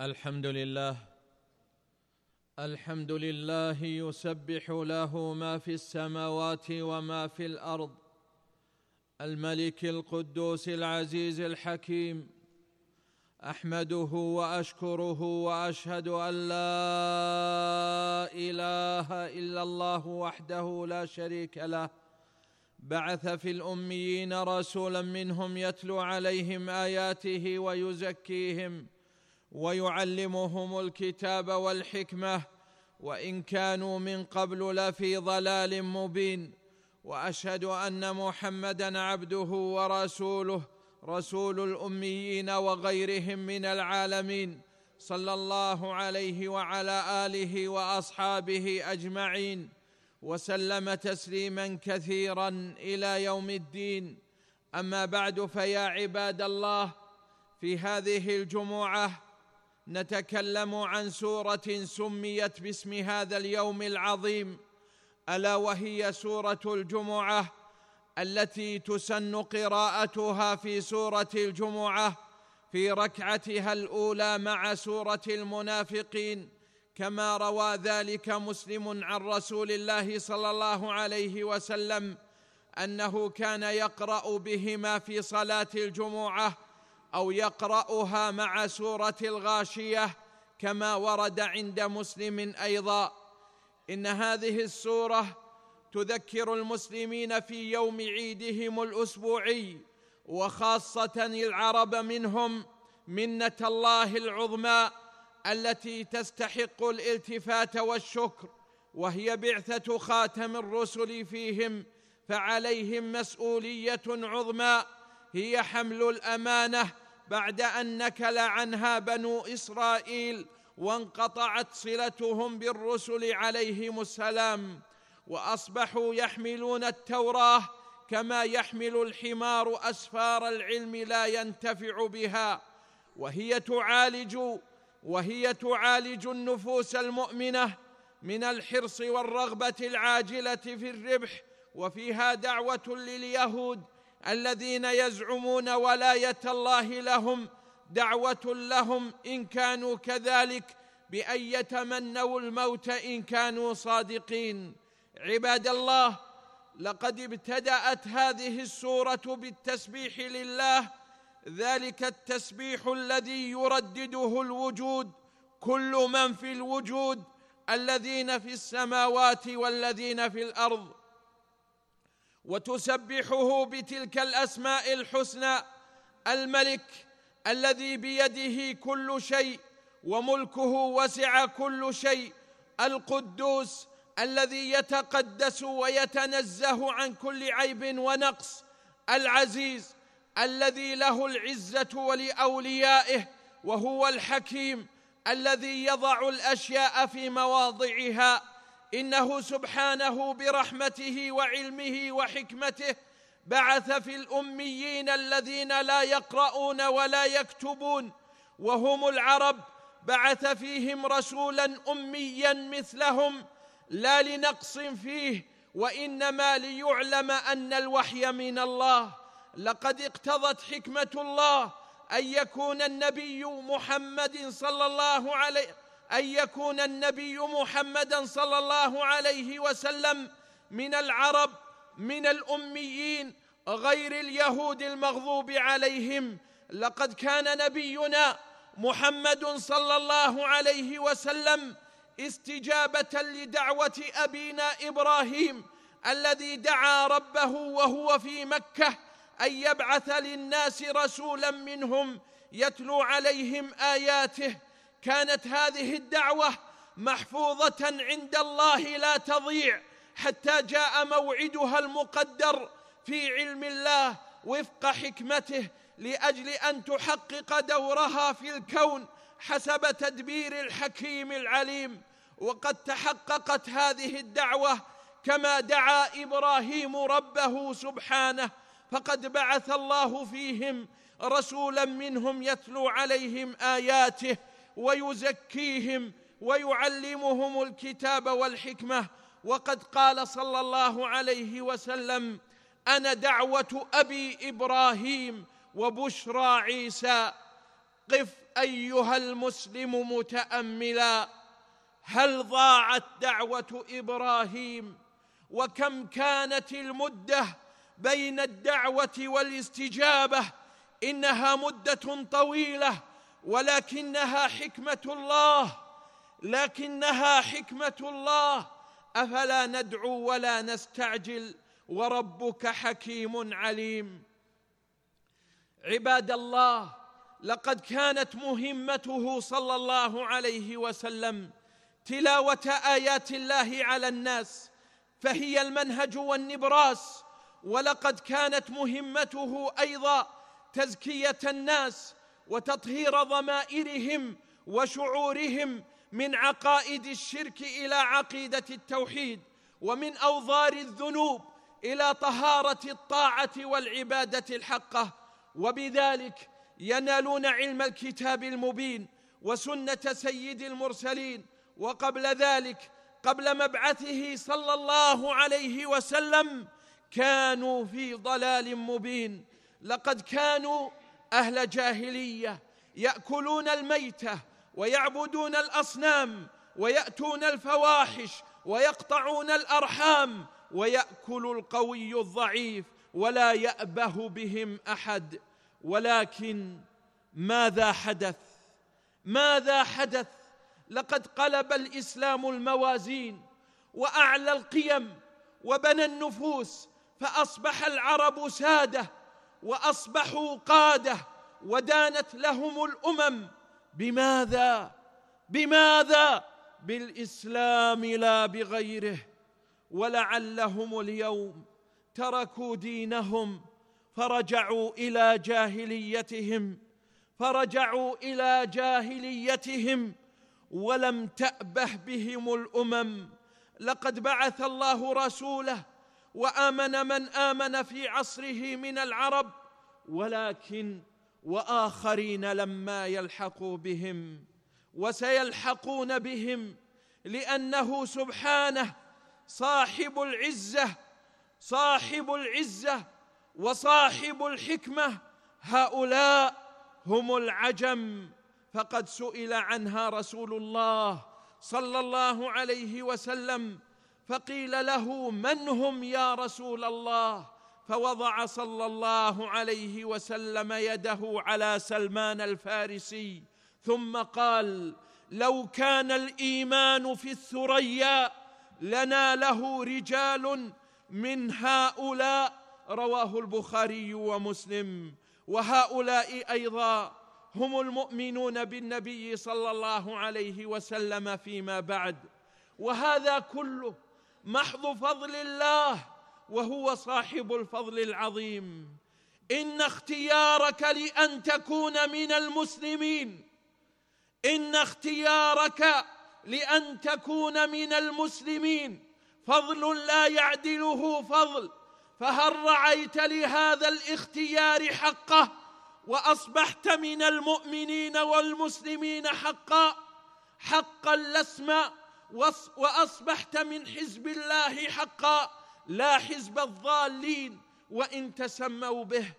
الحمد لله الحمد لله يسبح له ما في السماوات وما في الأرض الملك القدوس العزيز الحكيم أحمده وأشكره وأشهد أن لا إله إلا الله وحده لا شريك له بعث في الأميين رسولا منهم يتلو عليهم آياته ويزكيهم ويعلمهم الكتاب والحكمة وإن كانوا من قبل لفي ضلال مبين. وأشهد أن محمدا عبده ورسوله رسول الأميين وغيرهم من العالمين صلى الله عليه وعلى آله وأصحابه أجمعين. وسلم تسليما كثيرا إلى يوم الدين. أما بعد فيا عباد الله في هذه الجمعة نتكلم عن سورة سميت باسم هذا اليوم العظيم ألا وهي سورة الجمعة التي تسن قراءتها في سورة الجمعة في ركعتها الأولى مع سورة المنافقين كما روى ذلك مسلم عن رسول الله صلى الله عليه وسلم أنه كان يقرأ بهما في صلاة الجمعة أو يقرأها مع سورة الغاشية كما ورد عند مسلم أيضا. إن هذه السورة تذكر المسلمين في يوم عيدهم الأسبوعي وخاصة العرب منهم منة الله العظمى التي تستحق الالتفات والشكر وهي بعثة خاتم الرسل فيهم فعليهم مسؤولية عظمى. هي حمل الأمانة بعد ان نكل عنها بنو إسرائيل وانقطعت صلتهم بالرسل عليهم السلام وأصبحوا يحملون التوراة كما يحمل الحمار أسفار العلم لا ينتفع بها وهي تعالج وهي تعالج النفوس المؤمنة من الحرص والرغبة العاجلة في الربح وفيها دعوة لليهود الذين يزعمون ولاية الله لهم دعوة لهم إن كانوا كذلك بأن يتمنوا الموت إن كانوا صادقين. عباد الله لقد ابتدأت هذه السورة بالتسبيح لله ذلك التسبيح الذي يردده الوجود كل من في الوجود الذين في السماوات والذين في الأرض. وتسبحه بتلك الأسماء الحسنى الملك الذي بيده كل شيء وملكه وسع كل شيء القدوس الذي يتقدس ويتنزه عن كل عيب ونقص العزيز الذي له العزة ولأوليائه وهو الحكيم الذي يضع الأشياء في مواضعها إنه سبحانه برحمته وعلمه وحكمته بعث في الأميين الذين لا يقرؤون ولا يكتبون وهم العرب بعث فيهم رسولا اميا مثلهم لا لنقص فيه وإنما ليعلم أن الوحي من الله. لقد اقتضت حكمة الله أن يكون النبي محمد صلى الله عليه أن يكون النبي محمدا صلى الله عليه وسلم من العرب من الأميين غير اليهود المغضوب عليهم. لقد كان نبينا محمد صلى الله عليه وسلم استجابة لدعوة أبينا إبراهيم الذي دعا ربه وهو في مكة أن يبعث للناس رسولا منهم يتلو عليهم آياته. كانت هذه الدعوة محفوظة عند الله لا تضيع حتى جاء موعدها المقدر في علم الله وفق حكمته لأجل أن تحقق دورها في الكون حسب تدبير الحكيم العليم. وقد تحققت هذه الدعوة كما دعا إبراهيم ربه سبحانه فقد بعث الله فيهم رسولا منهم يتلو عليهم آياته ويزكيهم ويعلمهم الكتاب والحكمة. وقد قال صلى الله عليه وسلم أنا دعوة أبي إبراهيم وبشرى عيسى. قف أيها المسلم متأملا هل ضاعت دعوة إبراهيم؟ وكم كانت المدة بين الدعوة والاستجابة؟ إنها مدة طويلة ولكنها حكمة الله لكنها حكمة الله. أفلا ندعو ولا نستعجل؟ وربك حكيم عليم. عباد الله لقد كانت مهمته صلى الله عليه وسلم تلاوة آيات الله على الناس فهي المنهج والنبراس. ولقد كانت مهمته أيضا تزكية الناس وتطهير ضمائرهم وشعورهم من عقائد الشرك إلى عقيدة التوحيد ومن أوضار الذنوب إلى طهارة الطاعة والعبادة الحقة. وبذلك ينالون علم الكتاب المبين وسنة سيد المرسلين. وقبل ذلك قبل مبعثه صلى الله عليه وسلم كانوا في ضلال مبين. لقد كانوا أهل جاهلية يأكلون الميتة ويعبدون الأصنام ويأتون الفواحش ويقطعون الأرحام ويأكل القوي الضعيف ولا يأبه بهم أحد. ولكن ماذا حدث؟ ماذا حدث؟ لقد قلب الإسلام الموازين وأعلى القيم وبنى النفوس فأصبح العرب سادة وأصبحوا قادة ودانت لهم الأمم. بماذا؟ بماذا؟ بالإسلام لا بغيره. ولعلهم اليوم تركوا دينهم فرجعوا إلى جاهليتهم فرجعوا إلى جاهليتهم. ولم تأبه بهم الأمم. لقد بعث الله رسوله وآمن من آمن في عصره من العرب ولكن وآخرين لما يلحقوا بهم وسيلحقون بهم لأنه سبحانه صاحب العزة صاحب العزة وصاحب الحكمة هؤلاء هم العجم. فقد سئل عنها رسول الله صلى الله عليه وسلم فقيل له من هم يا رسول الله؟ فوضع صلى الله عليه وسلم يده على سلمان الفارسي ثم قال لو كان الإيمان في الثريا لناله رجال من هؤلاء. رواه البخاري ومسلم. وهؤلاء أيضا هم المؤمنون بالنبي صلى الله عليه وسلم فيما بعد. وهذا كله محض فضل الله وهو صاحب الفضل العظيم. إن اختيارك لأن تكون من المسلمين. إن اختيارك لأن تكون من المسلمين. فضل لا يعدله فضل. فهل رعيت لهذا الاختيار حقه وأصبحت من المؤمنين والمسلمين حقا؟ حقا لسم وأصبحت من حزب الله حقا لا حزب الضالين وإن تسموا به.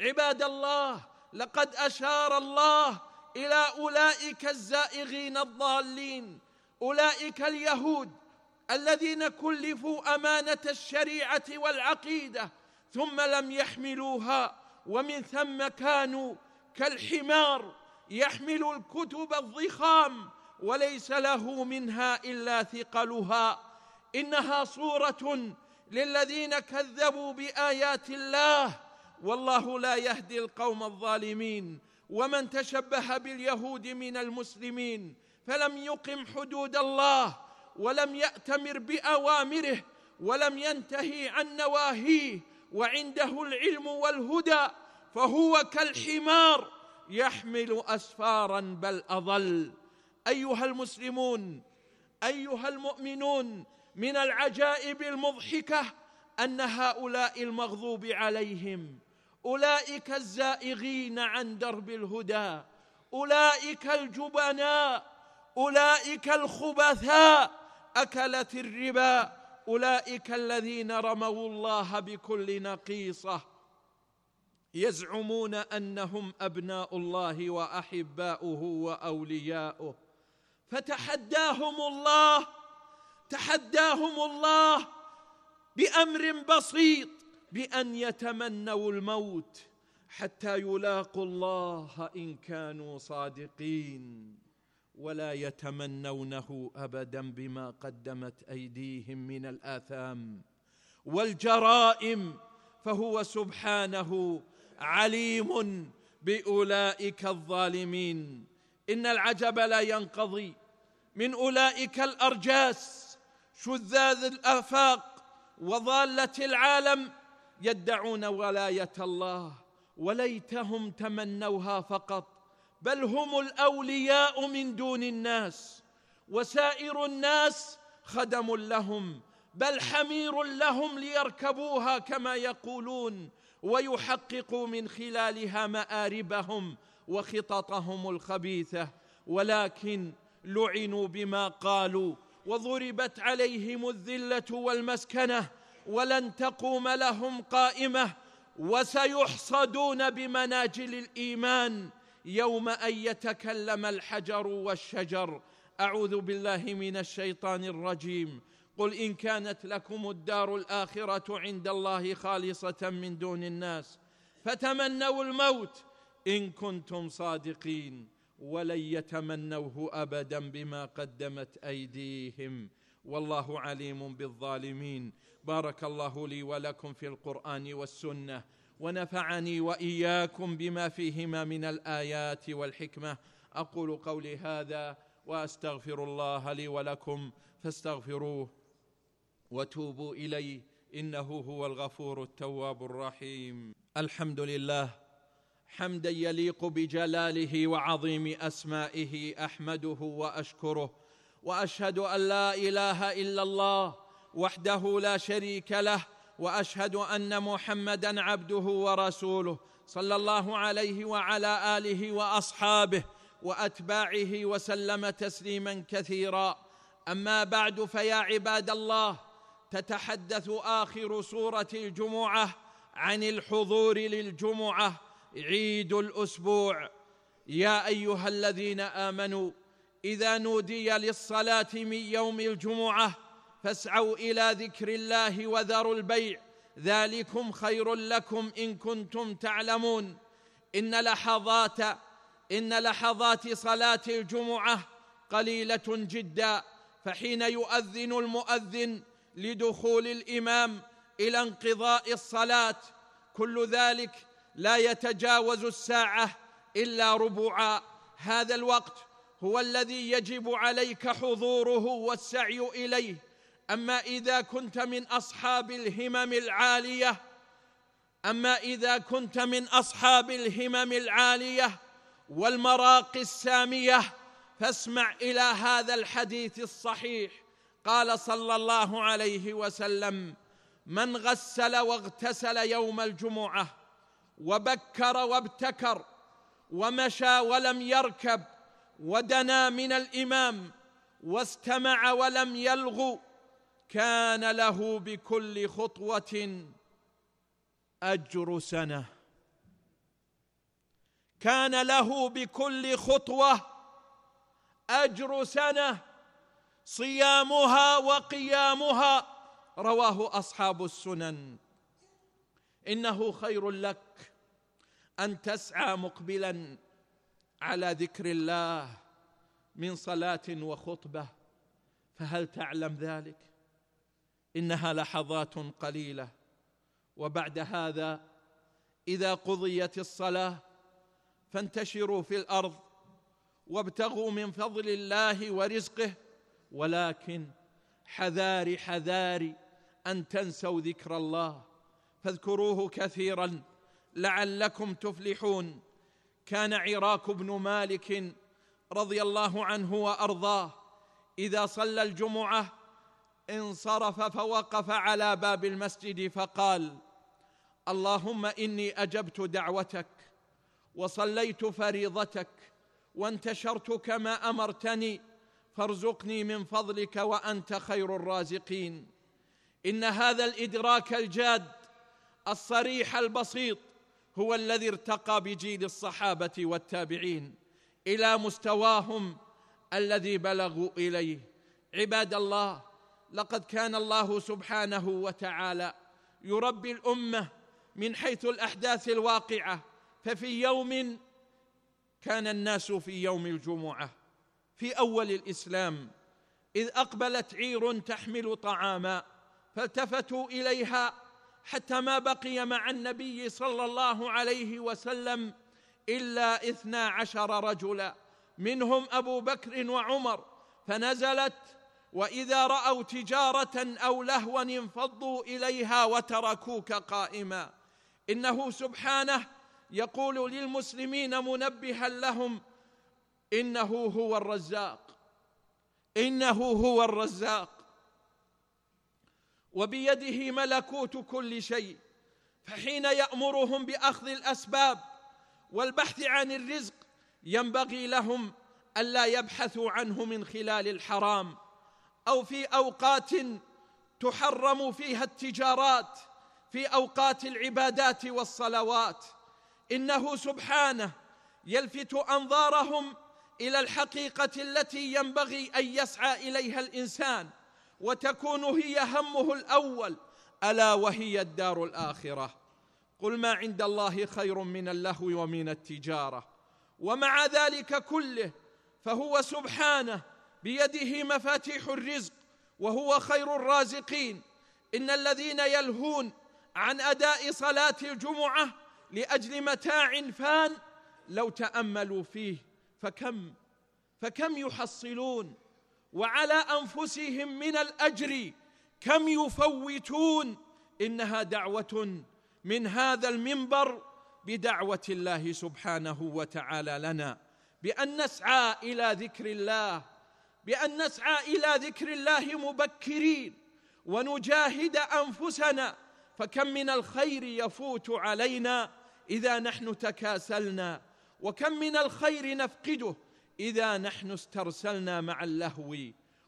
عباد الله لقد أشار الله إلى أولئك الزائغين الضالين أولئك اليهود الذين كلفوا أمانة الشريعة والعقيدة ثم لم يحملوها ومن ثم كانوا كالحمار يحمل الكتب الضخام وليس له منها إلا ثقلها. إنها صورة للذين كذبوا بآيات الله. والله لا يهدي القوم الظالمين. ومن تشبه باليهود من المسلمين فلم يقم حدود الله ولم يأتمر بأوامره ولم ينتهي عن نواهيه. وعنده العلم والهدى فهو كالحمار يحمل اسفارا بل أضل. أيها المسلمون أيها المؤمنون من العجائب المضحكة أن هؤلاء المغضوب عليهم أولئك الزائغين عن درب الهدى أولئك الجبناء أولئك الخبثاء أكلت الربا أولئك الذين رموا الله بكل نقيصة يزعمون أنهم أبناء الله وأحباؤه وأولياؤه. فتحداهم الله تحداهم الله بأمر بسيط بأن يتمنوا الموت حتى يلاقوا الله إن كانوا صادقين ولا يتمنونه ابدا بما قدمت أيديهم من الآثام. والجرائم فهو سبحانه عليم بأولئك الظالمين. إن العجب لا ينقضي. من أولئك الأرجاس شذاذ الأفاق وضالة العالم يدعون ولاية الله. وليتهم تمنوها فقط. بل هم الأولياء من دون الناس. وسائر الناس خدم لهم. بل حمير لهم ليركبوها كما يقولون. ويحققوا من خلالها مآربهم. وخططهم الخبيثة ولكن لعنوا بما قالوا وضربت عليهم الذلة والمسكنة ولن تقوم لهم قائمة وسيحصدون بمناجل الإيمان يوم أن يتكلم الحجر والشجر. أعوذ بالله من الشيطان الرجيم. قل إن كانت لكم الدار الآخرة عند الله خالصة من دون الناس فتمنوا الموت إن كنتم صادقين ولن يتمنوه أبدا بما قدمت أيديهم. والله عليم بالظالمين. بارك الله لي ولكم في القرآن والسنة ونفعني وإياكم بما فيهما من الآيات والحكمة. أقول قولي هذا وأستغفر الله لي ولكم فاستغفروه وتوبوا إليه إنه هو الغفور التواب الرحيم. الحمد لله حمدا يليق بجلاله وعظيم أسمائه أحمده وأشكره وأشهد أن لا إله إلا الله وحده لا شريك له وأشهد أن محمدا عبده ورسوله صلى الله عليه وعلى آله وأصحابه وأتباعه وسلم تسليما كثيرا. أما بعد فيا عباد الله تتحدث آخر سورة الجمعة عن الحضور للجمعة. عيد الأسبوع. يا أيها الذين آمنوا إذا نودي للصلاة من يوم الجمعة فاسعوا إلى ذكر الله وذروا البيع. ذلكم خير لكم إن كنتم تعلمون. إن لحظات إن لحظات صلاة الجمعة قليلة جدا فحين يؤذن المؤذن لدخول الإمام إلى انقضاء الصلاة كل ذلك لا يتجاوز الساعة إلا ربعا. هذا الوقت هو الذي يجب عليك حضوره والسعي إليه. أما إذا كنت من أصحاب الهمم العالية أما إذا كنت من أصحاب الهمم العالية والمراقي السامية فاسمع إلى هذا الحديث الصحيح. قال صلى الله عليه وسلم من غسل واغتسل يوم الجمعة وبكر وابتكر ومشى ولم يركب ودنا من الإمام واستمع ولم يلغ كان له بكل خطوة أجر سنة. كان له بكل خطوة أجر سنة. صيامها وقيامها رواه أصحاب السنن. إنه خير لك أن تسعى مقبلا على ذكر الله من صلاة وخطبة. فهل تعلم ذلك؟ إنها لحظات قليلة. وبعد هذا إذا قضيت الصلاة فانتشروا في الأرض وابتغوا من فضل الله ورزقه ولكن حذار حذار أن تنسوا ذكر الله. فاذكروه كثيرا لعلكم تفلحون. كان عراك بن مالك رضي الله عنه وأرضاه إذا صلى الجمعة انصرف فوقف على باب المسجد فقال اللهم إني أجبت دعوتك وصليت فريضتك وانتشرت كما أمرتني فارزقني من فضلك وأنت خير الرازقين. إن هذا الإدراك الجاد الصريح البسيط هو الذي ارتقى بجيل الصحابة والتابعين إلى مستواهم الذي بلغوا إليه. عباد الله لقد كان الله سبحانه وتعالى يربي الأمة من حيث الأحداث الواقعة ففي يوم كان الناس في يوم الجمعة في أول الإسلام إذ أقبلت عير تحمل طعاما فالتفتوا إليها حتى ما بقي مع النبي صلى الله عليه وسلم إلا إثنا عشر رجلا. منهم أبو بكر وعمر. فنزلت وإذا رأوا تجارة أو لهوا انفضوا إليها وتركوك قائما. إنه سبحانه يقول للمسلمين منبها لهم إنه هو الرزاق. إنه هو الرزاق. وبيده ملكوت كل شيء فحين يأمرهم بأخذ الأسباب والبحث عن الرزق ينبغي لهم ألا يبحثوا عنه من خلال الحرام أو في أوقات تحرم فيها التجارات في أوقات العبادات والصلوات. إنه سبحانه يلفت أنظارهم إلى الحقيقة التي ينبغي أن يسعى إليها الإنسان. وتكون هي همه الأول. ألا وهي الدار الآخرة. قل ما عند الله خير من اللهو ومن التجارة. ومع ذلك كله فهو سبحانه بيده مفاتيح الرزق وهو خير الرازقين. إن الذين يلهون عن أداء صلاة الجمعة لأجل متاع فان لو تأملوا فيه فكم فكم يحصلون؟ وعلى أنفسهم من الأجر. كم يفوتون؟ إنها دعوة من هذا المنبر بدعوة الله سبحانه وتعالى لنا. بأن نسعى إلى ذكر الله بأن نسعى إلى ذكر الله مبكرين. ونجاهد أنفسنا فكم من الخير يفوت علينا إذا نحن تكاسلنا. وكم من الخير نفقده إذا نحن استرسلنا مع اللهو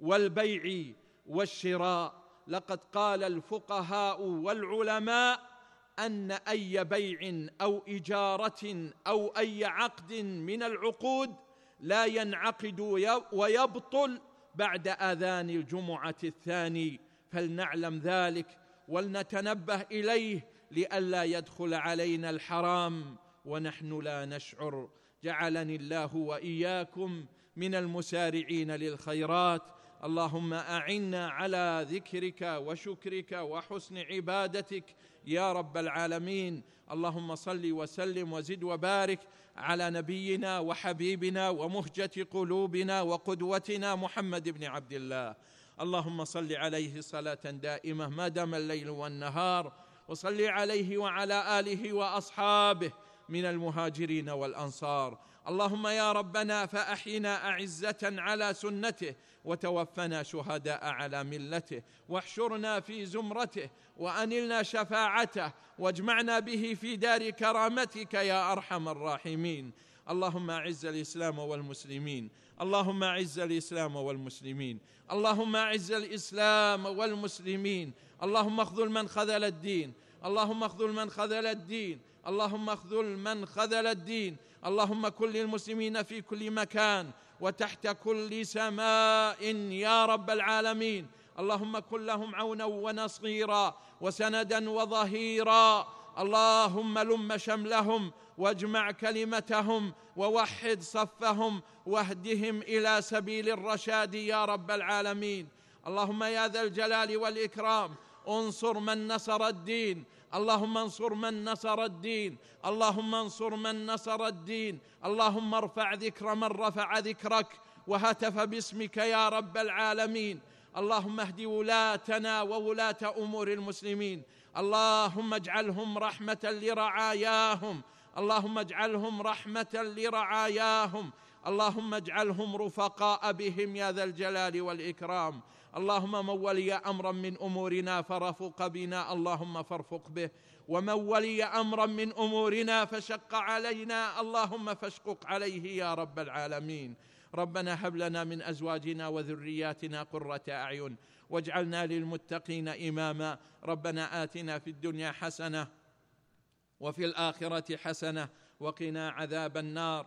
والبيع والشراء لقد قال الفقهاء والعلماء أن أي بيع أو إجارة أو أي عقد من العقود لا ينعقد ويبطل بعد آذان الجمعة الثاني. فلنعلم ذلك ولنتنبه إليه لئلا يدخل علينا الحرام ونحن لا نشعر جعلني الله وإياكم من المسارعين للخيرات. اللهم أعنا على ذكرك وشكرك وحسن عبادتك يا رب العالمين. اللهم صل وسلم وزد وبارك على نبينا وحبيبنا ومهجة قلوبنا وقدوتنا محمد بن عبد الله. اللهم صل عليه صلاة دائمة ما دام الليل والنهار وصل عليه وعلى آله وأصحابه من المهاجرين والأنصار. اللهم يا ربنا فأحينا أعزة على سنته وتوفنا شهداء على ملته واحشرنا في زمرته وأنلنا شفاعته واجمعنا به في دار كرامتك يا أرحم الراحمين. اللهم أعز الإسلام والمسلمين. اللهم أعز الإسلام والمسلمين. اللهم أعز الإسلام والمسلمين. اللهم اخذل من خذل الدين. اللهم اخذل من خذل الدين. اللهم اخذل من خذل الدين. اللهم كن للمسلمين في كل مكان وتحت كل سماء يا رب العالمين. اللهم كن لهم عونا ونصيرا وسندا وظهيرا. اللهم لم شملهم واجمع كلمتهم ووحد صفهم واهدهم إلى سبيل الرشاد يا رب العالمين. اللهم يا ذا الجلال والإكرام انصر من نصر الدين. اللهم انصر من نصر الدين. اللهم انصر من نصر الدين. اللهم ارفع ذكر من رفع ذكرك وهتف باسمك يا رب العالمين. اللهم اهد ولاتنا وولاة أمور المسلمين. اللهم اجعلهم رحمة لرعاياهم. اللهم اجعلهم رحمة لرعاياهم. اللهم اجعلهم رفقاء بهم يا ذا الجلال والإكرام. اللهم من ولي أمرا من أمورنا فرفق بنا. اللهم فارفق به. ومن ولي أمرا من أمورنا فشق علينا. اللهم فاشقق عليه يا رب العالمين. ربنا هب لنا من أزواجنا وذرياتنا قرة أعين. واجعلنا للمتقين إماما. ربنا آتنا في الدنيا حسنة وفي الآخرة حسنة. وقنا عذاب النار.